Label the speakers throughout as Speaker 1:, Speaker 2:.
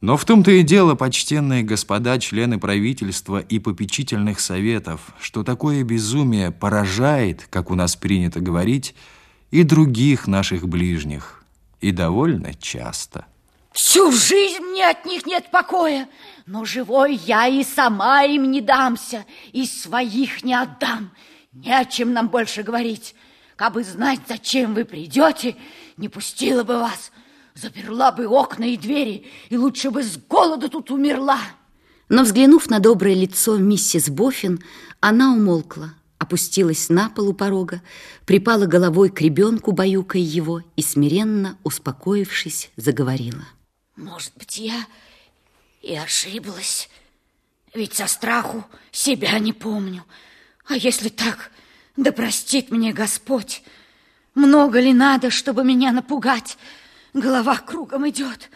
Speaker 1: Но в том-то и дело, почтенные господа, члены правительства и попечительных советов, что такое безумие поражает, как у нас принято говорить, и других наших ближних, и довольно часто.
Speaker 2: Всю жизнь мне от них нет покоя, но живой я и сама им не дамся, и своих не отдам. Не о чем нам больше говорить. Кабы знать, зачем вы придете, не пустила бы вас, заперла бы окна и двери, и лучше бы с голоду тут умерла.
Speaker 3: Но, взглянув на доброе лицо миссис Боффин, она умолкла, опустилась на пол у порога, припала головой к ребенку, баюкая его, и, смиренно успокоившись, заговорила.
Speaker 2: Может быть, я и ошиблась, ведь со страху себя не помню. А если так, да простит мне Господь. Много ли надо, чтобы меня напугать? Голова кругом идет.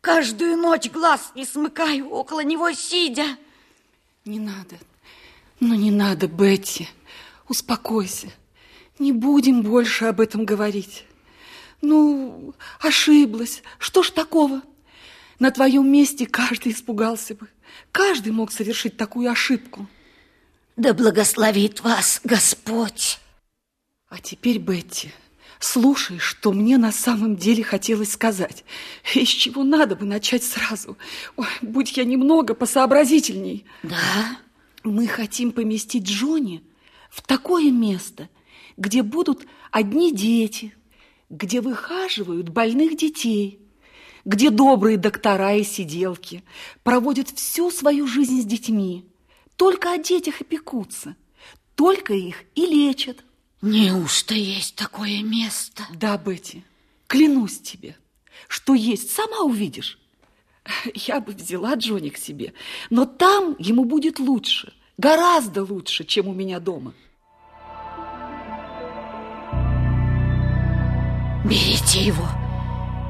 Speaker 2: Каждую ночь глаз не смыкаю, около него сидя.
Speaker 4: Не надо, ну не надо, Бетти. Успокойся. Не будем больше об этом говорить. Ну, ошиблась. Что ж такого? На твоем месте каждый испугался бы. Каждый мог совершить такую ошибку.
Speaker 2: Да благословит вас Господь.
Speaker 4: А теперь, Бетти, слушай, что мне на самом деле хотелось сказать. Из чего надо бы начать сразу. Ой, будь я немного посообразительней.
Speaker 2: Да?
Speaker 4: Мы хотим поместить Джонни в такое место, где будут одни дети, где выхаживают больных детей, где добрые доктора и сиделки проводят всю свою жизнь с детьми, только о детях и пекутся, только их и лечат.
Speaker 2: Неужто есть такое место?
Speaker 4: Да, Бетти, клянусь тебе, что есть, сама увидишь. Я бы взяла Джонни к себе, но там ему будет лучше, гораздо лучше, чем у меня дома.
Speaker 2: Берите его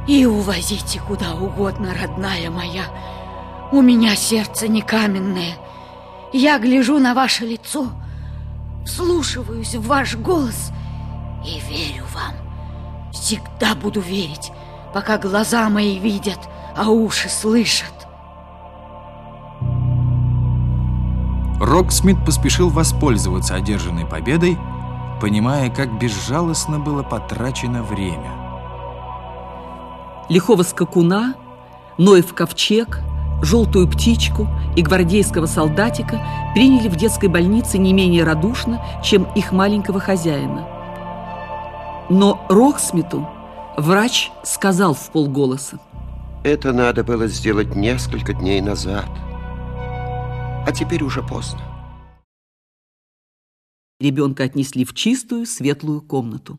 Speaker 2: и увозите куда угодно, родная моя. У меня сердце не каменное. Я гляжу на ваше лицо, вслушиваюсь в ваш голос и верю вам. Всегда буду верить, пока глаза мои видят, а уши слышат.
Speaker 1: Роксмит поспешил воспользоваться одержанной победой, понимая, как безжалостно было потрачено время.
Speaker 4: Лихого скакуна, Ноев ковчег, желтую птичку и гвардейского солдатика приняли в детской больнице не менее радушно, чем их маленького хозяина. Но Роксмиту врач сказал в полголоса.
Speaker 5: Это надо было сделать несколько дней назад. А теперь уже поздно.
Speaker 4: Ребенка отнесли в чистую, светлую комнату.